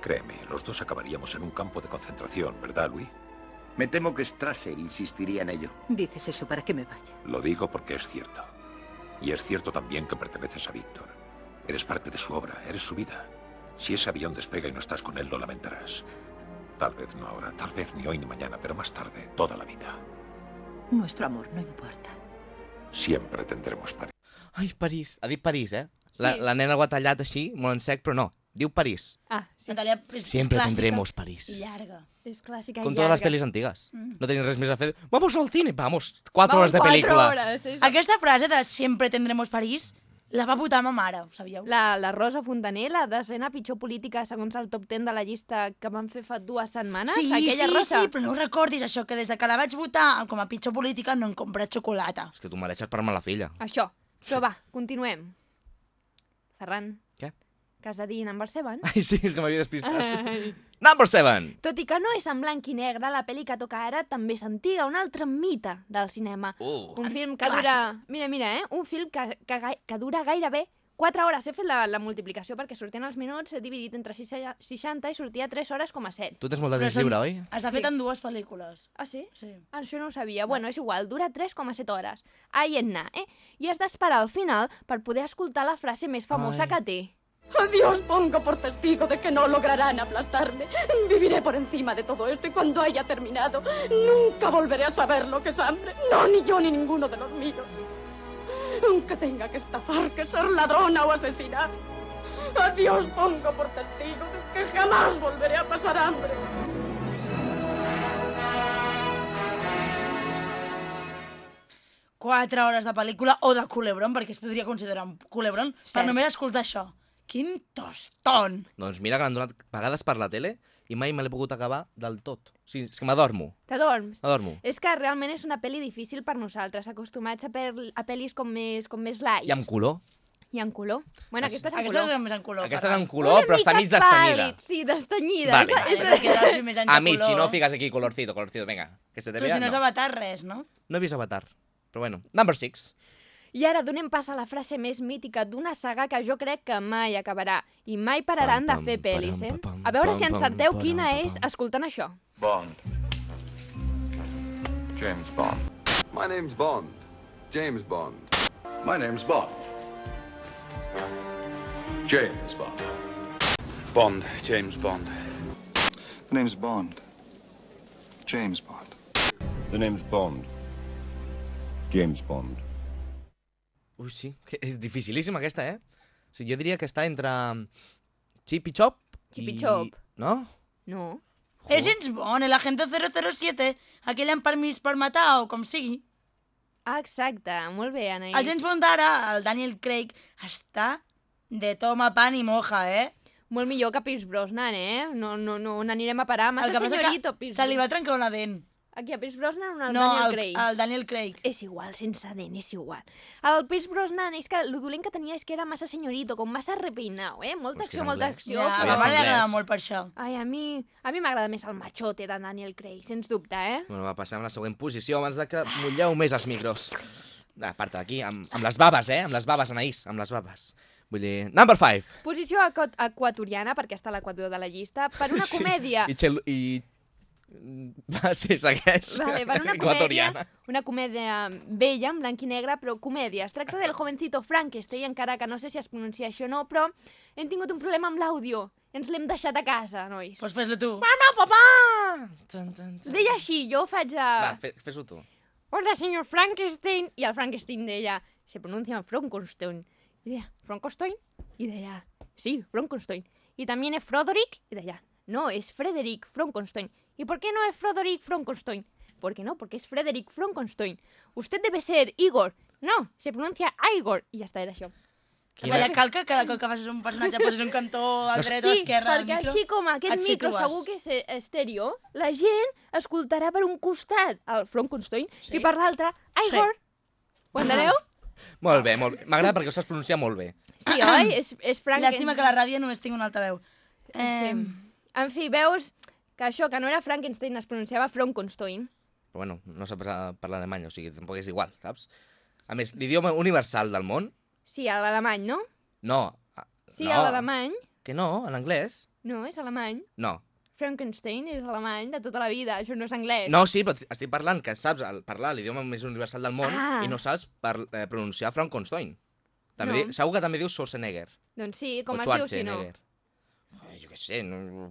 Créeme, los dos acabaríamos en un campo de concentración, ¿verdad, Louis? Me temo que Strasser insistiría en ello. Dices eso para que me vaya. Lo digo porque es cierto. Y es cierto también que perteneces a Víctor. Eres parte de su obra, eres su vida. Si ese avión despega y no estás con él, lo lamentarás. Tal vez no ahora, tal vez ni hoy ni mañana, pero más tarde, toda la vida. Nuestro amor no importa. Siempre tendremos París. Ai, París. Ha dit París, eh? La, Sí. la nena ho ha tallat així, molt en sec, però no. Diu París. Ah, sí. Siempre clàssica tendremos París. I llarga. És clàssica Con todas las llarga. pelis antigues. Mm. No tenéis res més a fer. Vamos al cine, vamos. Cuatro Vamos, horas de quatre película. Hores, és... Aquesta frase de sempre tendremos París la va votar ma mare, ho sabíeu? La, la Rosa Fontaner, la desena pitjor política segons el top 10 de la llista que van fer fa dues setmanes, Sí, aquella sí, Rosa. sí, però no recordis, això, que des de que la vaig votar com a pitjor política no hem comprat xocolata. És que tu mereixes per mala filla. Això. Però va, continuem. Ferran. Què? Que has de dir number 7? Ai, sí, és que m'havia despistat. Ai. Number 7. Tot i que no és en blanc i negre, la pel·li que toca ara també és antiga, un altre mite del cinema. Uh. Un film que dura... Mira, mira, eh? Un film que, que, que dura gairebé 4 hores. He fet la, la multiplicació perquè sortien els minuts, he dividit entre 6 60 i sortia 3 hores com a 7. Tu tens molt de temps lliure, oi? Està fet en dues pel·lícules. Ah, sí? Sí. Ah, això no ho sabia. Bueno, és igual, dura 3,7 hores. Ahí en na, eh? I has d'esperar al final per poder escoltar la frase més famosa Ai. que té. A Dios pongo por testigo de que no lograrán aplastarme. Viviré por encima de todo esto y cuando haya terminado, nunca volveré a saber lo que es hambre. No, ni yo ni ninguno de los míos. Aunque tenga que estafar, que ser ladrona o asesinar. A Dios pongo por testigo de que jamás volveré a pasar hambre. Quatre hores de pel·lícula o de culebron, perquè es podria considerar un culebron, per Cert. només escoltar això. Quin tostón! Doncs mira que l'han donat vegades per la tele i mai me l'he pogut acabar del tot. O sigui, és que m'adormo. T'adorms? M'adormo. És que realment és una pel·li difícil per nosaltres, acostumats a, per, a pel·lis com més, com més light. I amb color. I en color. Bueno, aquesta és en Aquesta color. és més en color. Aquesta és en color, però està mig destanyida. Pàl·lid, sí, destanyida. Vale. És, és, A mi, si no fiques aquí colorcito, colorcito, venga. Que se te Però vea, si no és no. Avatar, res, no? No he vist Avatar. Però bueno, number six. I ara donem pas a la frase més mítica d'una saga que jo crec que mai acabarà i mai pararan de fer pel·lis, eh? A veure si encerteu quina és escoltant això. Bond. James Bond. My name's Bond. James Bond. My name's Bond. James Bond. Bond, James Bond. The name's Bond. James Bond. The name's Bond. James Bond. Ui, sí, que és dificilíssima aquesta, eh? O sigui, jo diria que està entre Chip i Chop Chip i i... Chop. No? No. És James Bond, el agente 007, aquell amb permís per matar o com sigui. Ah, exacte, molt bé, Anaïs. El James Bond d'ara, el Daniel Craig, està de toma pan i moja, eh? Molt millor que Pierce Brosnan, eh? No, no, no n'anirem a parar. Massa El que passa senyorito, que Pierce se li va trencar una dent. Aquí, a Pierce Brosnan o al No, Daniel el, Craig? el Daniel Craig. És igual, sense dent, és igual. El Pierce Brosnan, és que el dolent que tenia és que era massa senyorito, com massa repeinau, eh? Molta acció, molta anglès. acció. Ja, a però ma és mare li agrada anglès. molt per això. Ai, a mi, a mi m'agrada més el machote de Daniel Craig, sens dubte, eh? Bueno, va passar amb la següent posició abans de que mutlleu més els micros. A part d'aquí, amb, amb les babes, eh? Amb les babes, Anaïs, amb les babes. Vull dir, number five. Posició equa- equatoriana, perquè està a l'equador de la llista, per una comèdia... I, Chel i... Va, sí, segueix. Vale, per una comèdia, una comèdia vella, en blanc i negre, però comèdia. Es tracta del jovencito Frankenstein, encara que no sé si es pronuncia això o no, però hem tingut un problema amb l'àudio. Ens l'hem deixat a casa, nois. Pues fes-lo tu. Mama, papà! Deia així, jo ho faig a... Va, fe- fes-ho tu. Hola, senyor Frankenstein. I el Frankenstein deia, se pronuncia Frankenstein. I deia, Frankenstein? I deia, sí, Frankenstein. Y también es Froderick. Y deia, no, es Frederick Frankenstein. ¿Y por qué no es Frederick Frankenstein? ¿Por qué no? Porque es Frederick Frankenstein. Usted debe ser Igor. No, se pronuncia Igor. I ja està, era això. Quina... Vale, cal que cada cop que facis un personatge posis un cantó al dret o a Sí, l'esquerra del perquè micro. així com aquest micro situes. segur que és eh, estèreo, la gent escoltarà per un costat el Frankenstein i per l'altre Igor. Ho enteneu? Molt bé, molt bé. M'agrada perquè ho saps pronunciar molt bé. Sí, oi? És, és Franken... Llàstima que la ràdio només tinc un altaveu. Eh... En fi, veus que això, que no era Frankenstein, es pronunciava Frankenstein. Però bueno, no sap parlar alemany, o sigui, tampoc és igual, saps? A més, l'idioma universal del món, Sí, a l'alemany, no? no. a- Sí, no. a l'alemany. Que no, en anglès. No, és alemany. No. Frankenstein és alemany de tota la vida, això no és anglès. No, sí, però estic parlant que saps el, parlar l'idioma més universal del món Ah. i no saps per, eh, pronunciar Frankenstein. També No. di, segur que també dius Schwarzenegger. Doncs sí, com o es diu si no? Schwarzenegger. Ai, jo què sé, no...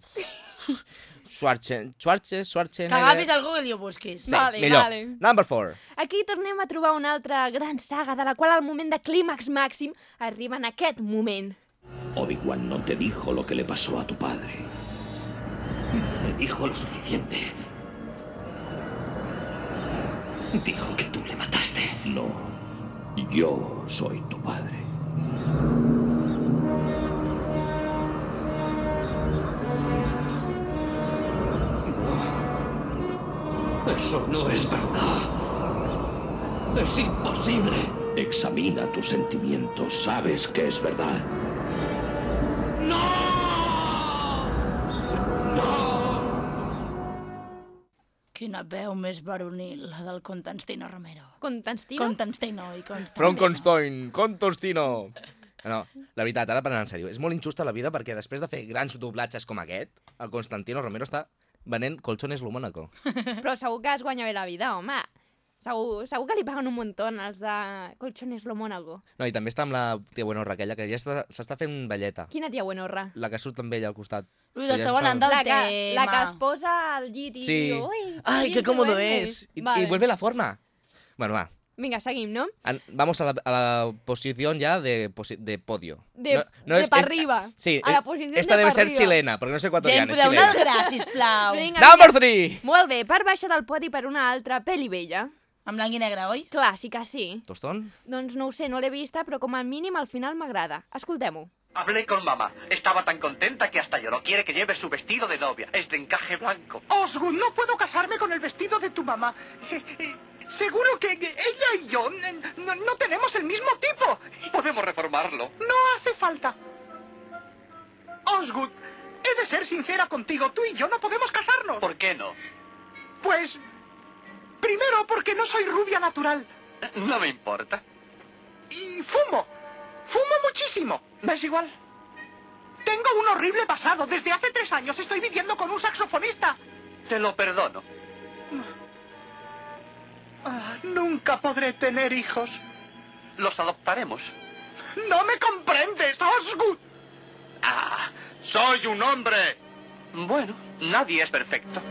Schwarze, Schwarze, Schwarzenegger... Que agafis Google i ho busquis. Sí, Vale, millor. vale. Number four. Aquí tornem a trobar una altra gran saga de la qual al moment de clímax màxim arriba en aquest moment. Obi-Wan no te dijo lo que le pasó a tu padre. Me dijo lo suficiente. Dijo que tú le mataste. No. Yo soy tu padre. Eso no es verdad. Es imposible. Examina tus sentimientos. Sabes que es verdad. Quina veu més varonil, la del Constantino Romero. Constantino? Constantino i Constantino. Frankenstein, Contostino. No, la veritat, ara parlant en sèrio, és molt injusta la vida perquè després de fer grans doblatges com aquest, el Constantino Romero està venent colchones lo Mónaco. Però segur que es guanya bé la vida, home. Segur, segur que li paguen un muntó als de Colchones Lomónago. No, i també està amb la tia Buenorra, aquella que ja està- s'està fent velleta. Quina tia buenorra? La que surt amb ella al costat. Ui, Que ja anant del La que, la que tema. es posa al llit i Sí. diu, ui, Ay, qué bien, cómodo duerme". es. Y, Vale. y vuelve la forma. Bueno, va. Vinga, seguim, no? An- Vamos a la, a la posición ya de, posi- de podio. De, No- no de es- pa' es- arriba. Sí, a la posició esta de debe ser arriba. chilena, porque no es Gent, ecuatoriana, es podeu anar al gra, sisplau. Vinga, Number vinga. three! Molt bé, part baixa del podi per una altra pel·li vella. En blanc i negre, oi? Clàssica, sí. ¿Tostón? Doncs no ho sé, no l'he vista, però com a mínim al final m'agrada. Escoltem-ho. Hablé con mamá. Estaba tan contenta que hasta lloró. Quiere que lleve su vestido de novia. Es de encaje blanco. Osgood, no puedo casarme con el vestido de tu mamá. Eh, eh, Seguro que ella y yo no, no tenemos el mismo tipo. Podemos reformarlo. No hace falta. Osgood, he de ser sincera contigo. Tú y yo no podemos casarnos. ¿Por qué no? Pues, primero porque no soy rubia natural. No me importa. Y fumo. Fumo muchísimo. ¿Me es igual? Tengo un horrible pasado. Desde hace tres años estoy viviendo con un saxofonista. Te lo perdono. Ah, nunca podré tener hijos. Los adoptaremos. No me comprendes, Osgood. Ah, soy un hombre. Bueno, nadie es perfecto.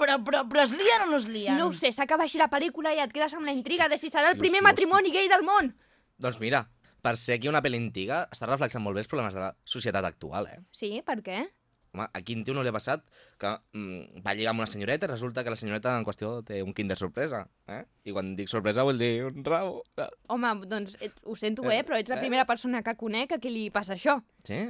Però, però, però es lien o no es lien? No ho sé, s'acaba així la pel·lícula i et quedes amb la intriga de si serà el primer hòstia, matrimoni gay del món. Doncs mira, per ser aquí una pel·li antiga, està reflexant molt bé els problemes de la societat actual, eh? Sí, per què? Home, a quin tio no li ha passat que mm, va lligar amb una senyoreta i resulta que la senyoreta en qüestió té un kinder sorpresa, eh? I quan dic sorpresa vull dir un rabo. Home, doncs et, ho sento, Eh, eh, però ets la eh. primera persona que conec a qui li passa això. Sí?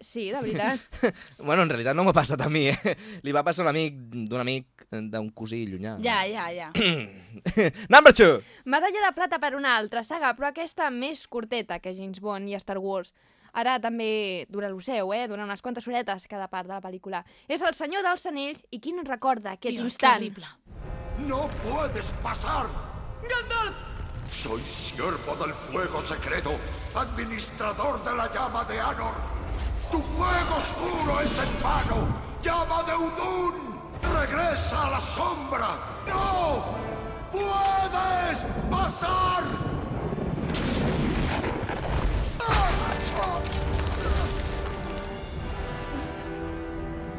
Sí, de veritat. Bueno, en realitat no m'ha passat a mi, eh? Li va passar a un amic d'un amic, d'un cosí llunyà. Ja, ja, ja. Number two! Medalla de plata per una altra saga, però aquesta més curteta que James Bond i Star Wars. Ara també dura el seu, eh? Dura unes quantes horetes cada part de la pel·lícula. És el senyor dels anells i qui no recorda aquest Dios, instant? qué horrible. ¡No puedes pasar! ¡Gandalf! Soy siervo del fuego secreto, administrador de la llama de Anor. ¡Tu fuego oscuro es en vano! ¡Llama de Udun! ¡Regresa a la sombra! ¡No! ¡Puedes pasar!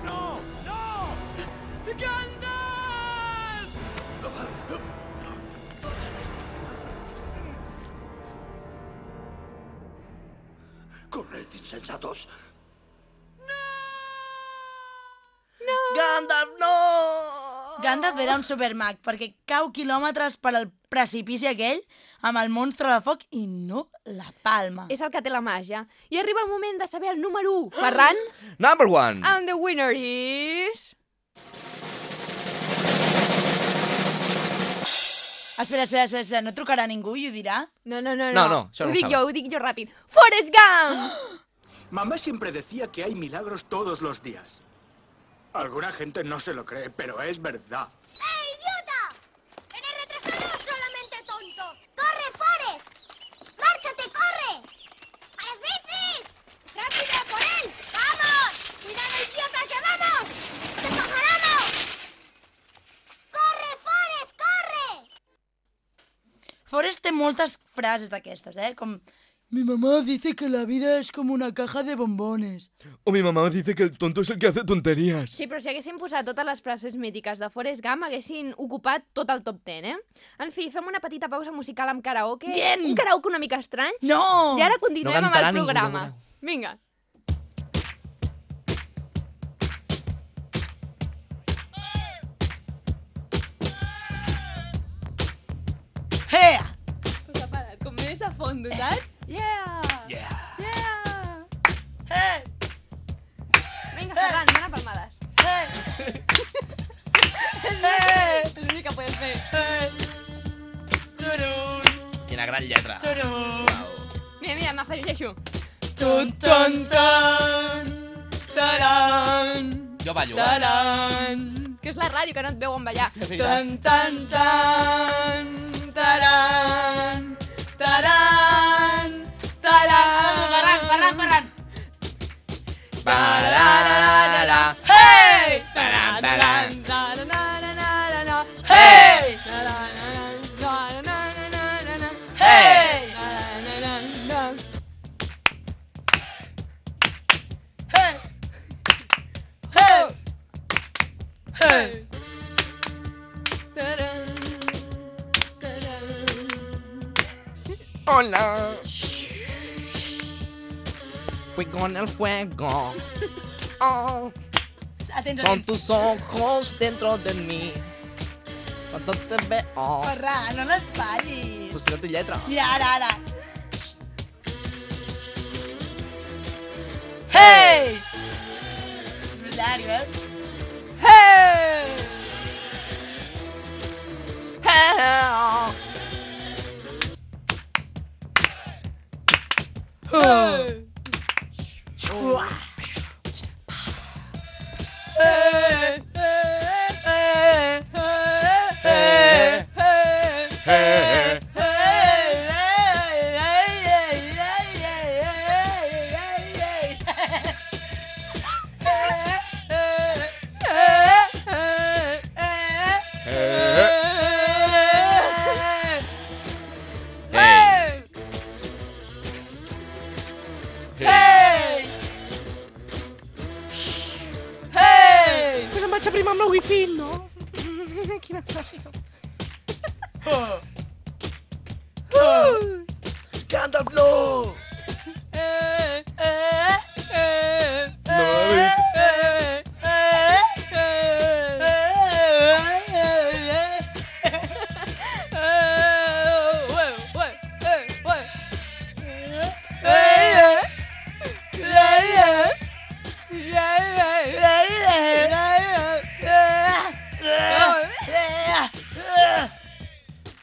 ¡No! ¡No! ¡Corred, insensatos! Gandalf, no! Gandalf era un supermag, perquè cau quilòmetres per al precipici aquell amb el monstre de foc i no la palma. És el que té la màgia. I arriba el moment de saber el número 1. Ferran? Number one! And the winner is... Espera, espera, espera, espera, no trucarà ningú i ho dirà? No, no, no, No, no, això ho no ho dic saben. jo, ho dic jo ràpid. Forrest Gump! Mamá siempre decía que hay milagros todos los días. Alguna gente no se lo cree, pero es verdad. ¡Eh, idiota! ¡Eres retrasado o solamente tonto! ¡Corre, Forrest! ¡Márchate, corre! ¡A las bicis! ¡Rápido, por él! ¡Vamos! ¡Cuidado, idiota, que vamos! ¡Te cojaremos! ¡Corre, Forrest, corre! Forrest té moltes frases d'aquestes, eh? Com... Mi mamá dice que la vida es como una caja de bombones. O mi mamá dice que el tonto es el que hace tonterías. Sí, però si haguessin posat totes les frases mítiques de Forrest Gump, haguessin ocupat tot el top 10, eh? En fi, fem una petita pausa musical amb karaoke. Bien! Un karaoke una mica estrany. No! I ara continuem No amb el ningú, programa. ja Vinga. Hea! Cosa para, com més de fondo, saps? És l'únic que podes fer. Turun! Quina gran lletra. Turun! Mira, mira, m'afegeixo. Tun, tun, tun! Taran! Jo ballo. Taran! Que és la ràdio, que no et veuen ballar. Tan, tan, tan! Taran! Taran! Taran! Ferran, Ferran, Ferran! Parararara. Hey! Param, la, Hola. Fui con el fuego. Oh, son tus ojos dentro de mí. Cuando te veo. Ferran, no l'espatllis. Pues no té lletra. Mira, ara, ara. Hey! És veritat, eh? Hey!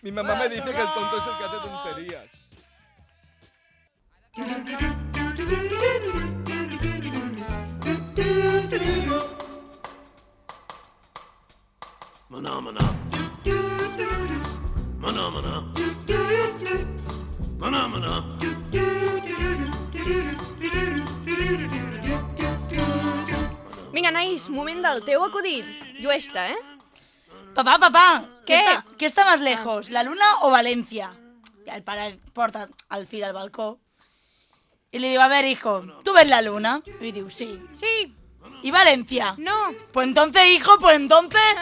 Mi mamá me dice que el tonto es el que hace tonterías. Maná, maná. Maná, maná. Maná, maná. Vinga, nois, moment del teu acudit. Lluesta, eh? Papá, papá, ¿Qué? ¿Qué está, ¿qué está más lejos, la luna o Valencia? Y el padre porta al fil al balcón y le digo, a ver, hijo, ¿tú ves la luna? Y digo, sí. Sí. ¿Y Valencia? No. Pues entonces, hijo, pues entonces...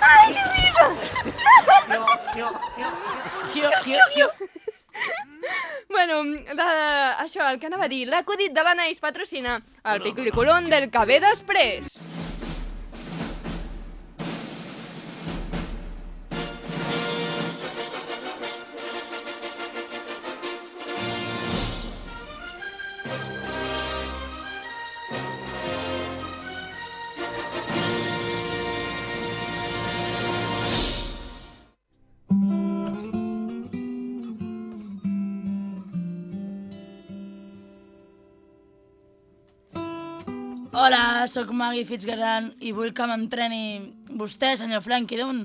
¡Ay, qué risa! Bueno, de, això, el que anava a dir, l'acudit de l'Anaïs patrocina el piculiculón del que ve després. Hola, sóc Maggie Fitzgerald i vull que m'entreni vostè, senyor Frankie Dunn.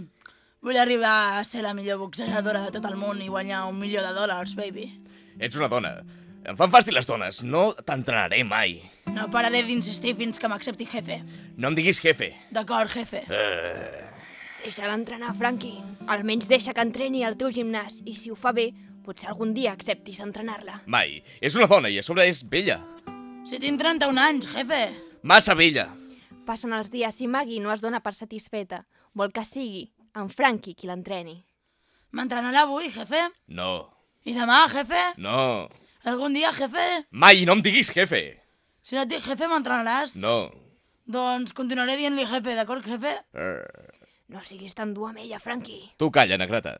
Vull arribar a ser la millor boxejadora de tot el món i guanyar un milió de dòlars, baby. Ets una dona. Em fan fàstic les dones. No t'entrenaré mai. No pararé d'insistir fins que m'accepti jefe. No em diguis jefe. D'acord, jefe. Uh, Deixa l'entrenar, Frankie. Almenys deixa que entreni al teu gimnàs i si ho fa bé, potser algun dia acceptis entrenar-la. mai. És una dona i a sobre és vella. Si tinc 31 anys, jefe. Massa vella. Passen els dies i Maggie no es dona per satisfeta. Vol que sigui en Frankie qui l'entreni. M'entrenarà avui, jefe? No. I demà, jefe? No. Algun dia, jefe? Mai, no em diguis jefe. Si no et dic jefe, m'entrenaràs? No. Doncs continuaré dient-li jefe, d'acord, jefe? Uh, No siguis tan dur amb ella, Frankie. tu calla, negreta.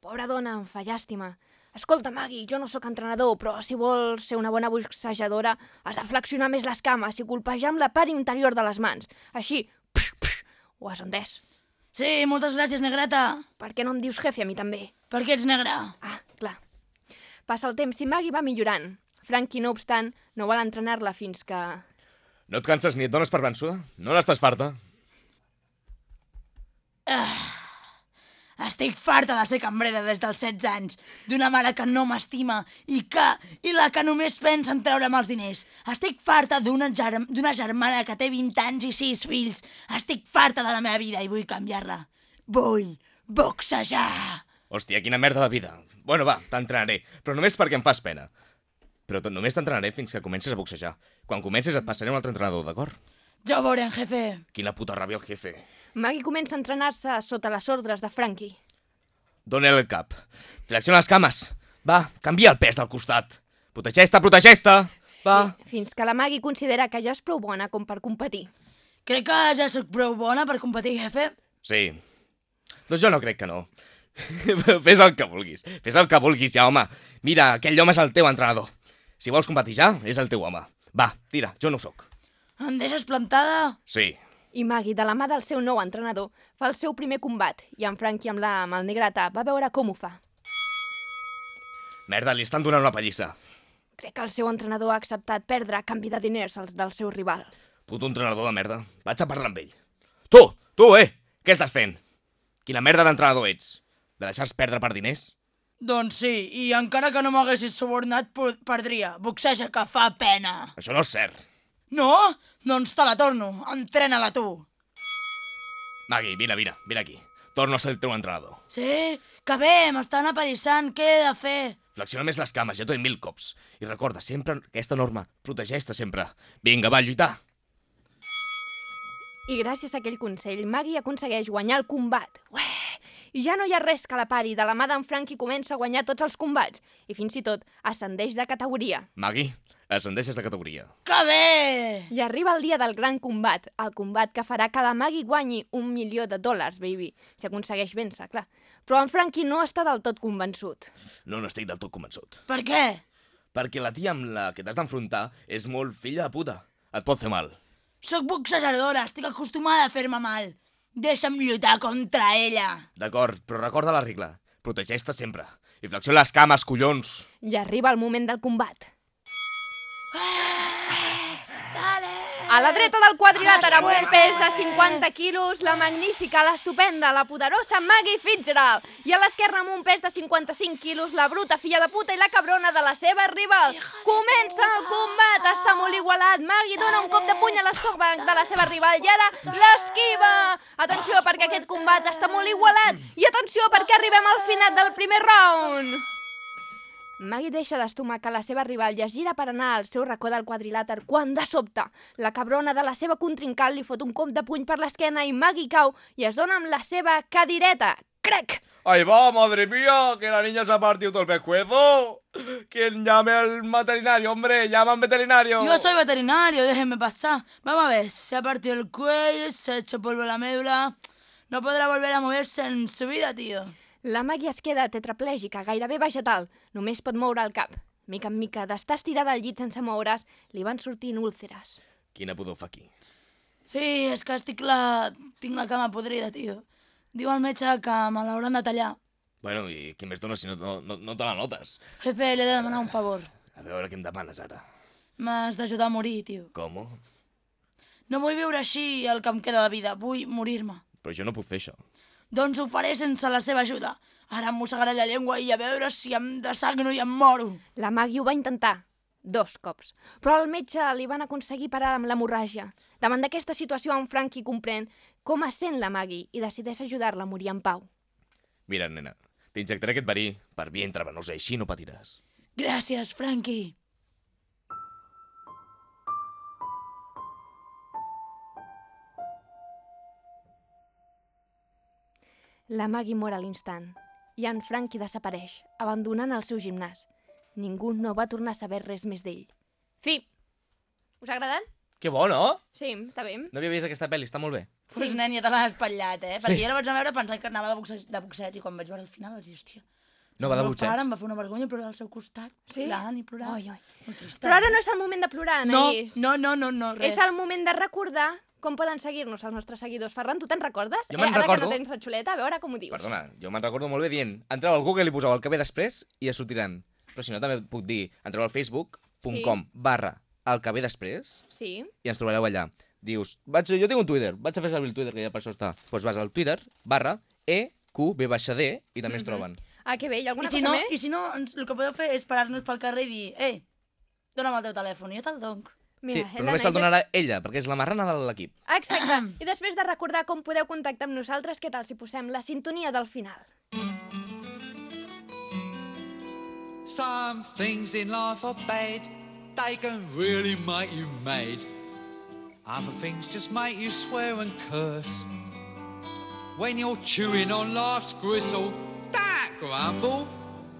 Pobra dona, em fa llàstima. Escolta, Maggie, jo no sóc entrenador, però si vols ser una bona boxejadora, has de flexionar més les cames i colpejar amb la part interior de les mans. Així, psh, psh, ho has entès? Sí, moltes gràcies, negreta. Per què no em dius jefe a mi també? Perquè ets negra. Ah, clar. Passa el temps i Maggie va millorant. Frankie, no obstant, no vol entrenar-la fins que... No et canses ni et dones per vençuda? No n'estàs farta? Estic farta de ser cambrera des dels 16 anys, d'una mare que no m'estima i que i la que només pensa en treure'm els diners. Estic farta d'una d'una germana que té 20 anys i 6 fills. Estic farta de la meva vida i vull canviar-la. Vull boxejar. Hòstia, quina merda de vida. Bueno, va, t'entrenaré, però només perquè em fas pena. Però tot només t'entrenaré fins que comences a boxejar. Quan comences et passaré un altre entrenador, d'acord? Ja ho veurem, jefe. Quina puta ràbia el jefe. Maggie comença a entrenar-se sota les ordres de Frankie. Dóna el cap. Flexiona les cames. Va, canvia el pes del costat. Protegeix-te, protegeix-te. Va. Fins que la Maggie considera que ja és prou bona com per competir. Crec que ja sóc prou bona per competir, jefe. Sí. Doncs jo no crec que no. Fes el que vulguis. Fes el que vulguis ja, home. Mira, aquell home és el teu entrenador. Si vols competir ja, és el teu home. Va, tira, jo no ho sóc. Em deixes plantada? Sí. I Maggie, de la mà del seu nou entrenador, fa el seu primer combat i en Frankie amb, la, amb el negre tap va veure com ho fa. Merda, li estan donant una pallissa. Crec que el seu entrenador ha acceptat perdre a canvi de diners als del seu rival. Puto entrenador de merda. Vaig a parlar amb ell. Tu, tu, eh! Què estàs fent? Quina merda d'entrenador ets? De deixar-se perdre per diners? Doncs sí, i encara que no m'haguessis subornat, perdria. Boxeja que fa pena. Això no és cert. No? Doncs te la torno. Entrena-la tu. Maggie, vine, vine, vine aquí. Torno a ser el teu entrenador. Sí? Que bé, m'estan apallissant. Què he de fer? Flexiona més les cames, ja t'ho he mil cops. I recorda sempre aquesta norma. Protegeix-te sempre. Vinga, va, lluitar. I gràcies a aquell consell, Maggie aconsegueix guanyar el combat. Ué! I ja no hi ha res que la pari. De la mà d'en Frankie comença a guanyar tots els combats. I fins i tot ascendeix de categoria. Maggie, ascendeixes de categoria. Que bé! I arriba el dia del gran combat, el combat que farà que la Maggie guanyi un milió de dòlars, baby, si aconsegueix vèncer, clar. Però en Frankie no està del tot convençut. No n'estic del tot convençut. Per què? Perquè la tia amb la que t'has d'enfrontar és molt filla de puta. Et pot fer mal. Sóc boxejadora, estic acostumada a fer-me mal. Deixa'm lluitar contra ella. D'acord, però recorda la regla. Protegeix-te sempre. I flexiona les cames, collons. I arriba el moment del combat. A la dreta del quadrilàter amb un pes de 50 quilos, la magnífica, l'estupenda, la poderosa Maggie Fitzgerald. I a l'esquerra amb un pes de 55 quilos, la bruta filla de puta i la cabrona de la seva rival. Comença el combat, està molt igualat. Maggie dona un cop de puny a l'estómac de la seva rival i ara l'esquiva. Atenció perquè aquest combat està molt igualat. I atenció perquè arribem al final del primer round. Maggie deixa d'estomacar la seva rival i es gira per anar al seu racó del quadrilàter quan, de sobte, la cabrona de la seva contrincant li fot un cop de puny per l'esquena i Maggie cau i es dona amb la seva cadireta. Crec! ¡Ahí va, madre mía! ¡Que la niña se ha partido todo el pescuezo! ¿Quién llame al veterinario, hombre? ¡Llama al veterinario! Yo soy veterinario, déjenme pasar. Vamos a ver, se ha partido el cuello, se ha hecho polvo la médula. No podrá volver a moverse en su vida, tío. La Maggie es queda tetraplègica, gairebé vegetal. Només pot moure el cap. Mica en mica, d'estar estirada al llit sense moure's, li van sortint úlceres. Quina pudor fa aquí. Sí, és que estic la... tinc la cama podrida, tio. Diu el metge que me l'hauran de tallar. Bueno, i què més dones si no, no, no, no te la notes? Jefe, li he de demanar un favor. A veure què em demanes ara. M'has d'ajudar a morir, tio. Com? No vull viure així el que em queda de vida. Vull morir-me. Però jo no puc fer això. Doncs ho faré sense la seva ajuda. Ara em mossegaré la llengua i a veure si em desagno i em moro. La Maggie ho va intentar, dos cops, però al metge li van aconseguir parar amb l'hemorràgia. Davant d'aquesta situació, en Frankie comprèn com es sent la Maggie i decideix ajudar-la a morir en pau. Mira, nena, t'injectaré aquest verí per via intravenosa i així no patiràs. Gràcies, Frankie. La Maggie mor a l'instant i en Frankie desapareix, abandonant el seu gimnàs. Ningú no va tornar a saber res més d'ell. Fi! Us ha agradat? Que bo, no? Sí, està bé. No havia vist aquesta pel·li, està molt bé. Sí. Pues nen, ja te l'has espatllat, eh? Perquè Sí. jo la vaig anar a veure pensant que anava de boxeig, de boxeig i quan vaig veure el final vaig dir, hòstia... No va de el boxeig? pare em va fer una vergonya plorar al seu costat, Sí? plorant i plorant. Oi, trista. Però ara no és el moment de plorar, No, Anaïs. no, no, no, no, res. És el moment de recordar com poden seguir-nos els nostres seguidors. Ferran, tu te'n recordes? Jo me'n eh, ara recordo. que no tens la xuleta, a veure com ho dius. Perdona, jo me'n recordo molt bé dient entreu al Google i poseu el que ve després i ja sortiran. Però si no, també puc dir entreu al facebook.com Sí. barra el que ve després Sí. i ens trobareu allà. Dius, vaig, jo tinc un Twitter, vaig a fer servir el Twitter, que ja per això està. Doncs vas al Twitter, barra, e, Q, B baixa D, i també ens troben. Ah, que bé, hi ha alguna I si cosa no, més? i si no ens, el que podeu fer és parar-nos pel carrer i dir «Ei, dona'm el teu telèfon, i jo te'l donc». Sí, però només te'l donarà ella, perquè és la marrana de l'equip. Exacte. I després de recordar com podeu contactar amb nosaltres, què tal si posem la sintonia del final? Some things in life are bad, they can really make you mad. Other things just make you swear and curse. When you're chewing on life's gristle, don't grumble,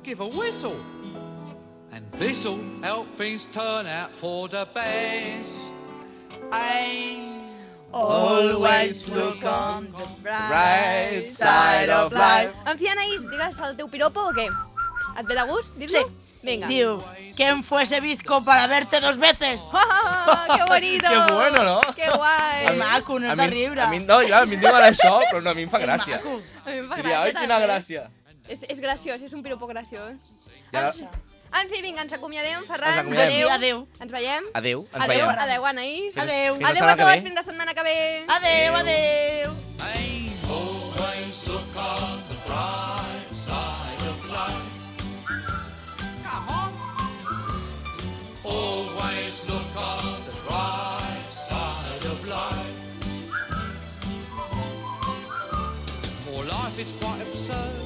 give a whistle. This'll help things turn out for the best. Ain't Always look on the bright side of life. En fi, Anaïs, digues el teu piropo o què? Et ve de gust? Dir-lo? Sí. Vinga. Diu, ¿quién fuese bizco para verte dos veces? Ah, ¡Qué bonito! Que bueno, no? ¡Qué guai! Que maco, no és A de riure. a mi, no, clar, a mi em diuen això, però no, a mi em fa gràcia. A mi em fa Diria, gràcia, quina també. gràcia. És, és graciós, és un piropo graciós. Ja, En fi, vinga, ens acomiadem, Ferran. Ens acomiadem. Adéu. Adéu. Ens veiem. adéu, ens Adéu, veiem. adéu, Anaïs. Fins- Adéu. fins Adéu a tots, fins la setmana que ve. Adéu, adéu. always look on the bright side of life. Come on. Always look on the bright side of life. For life is quite absurd,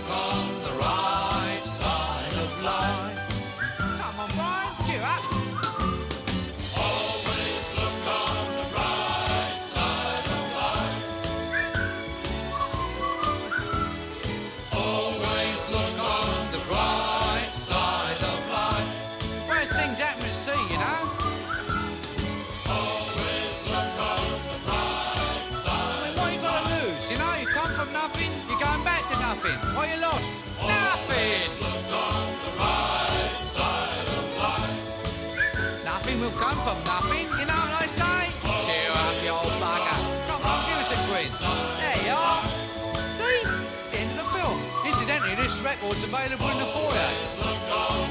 I say? Cheer up, you old bugger. Give us a quiz. There you are. See? The end of the film. Incidentally, this record's available in the foyer.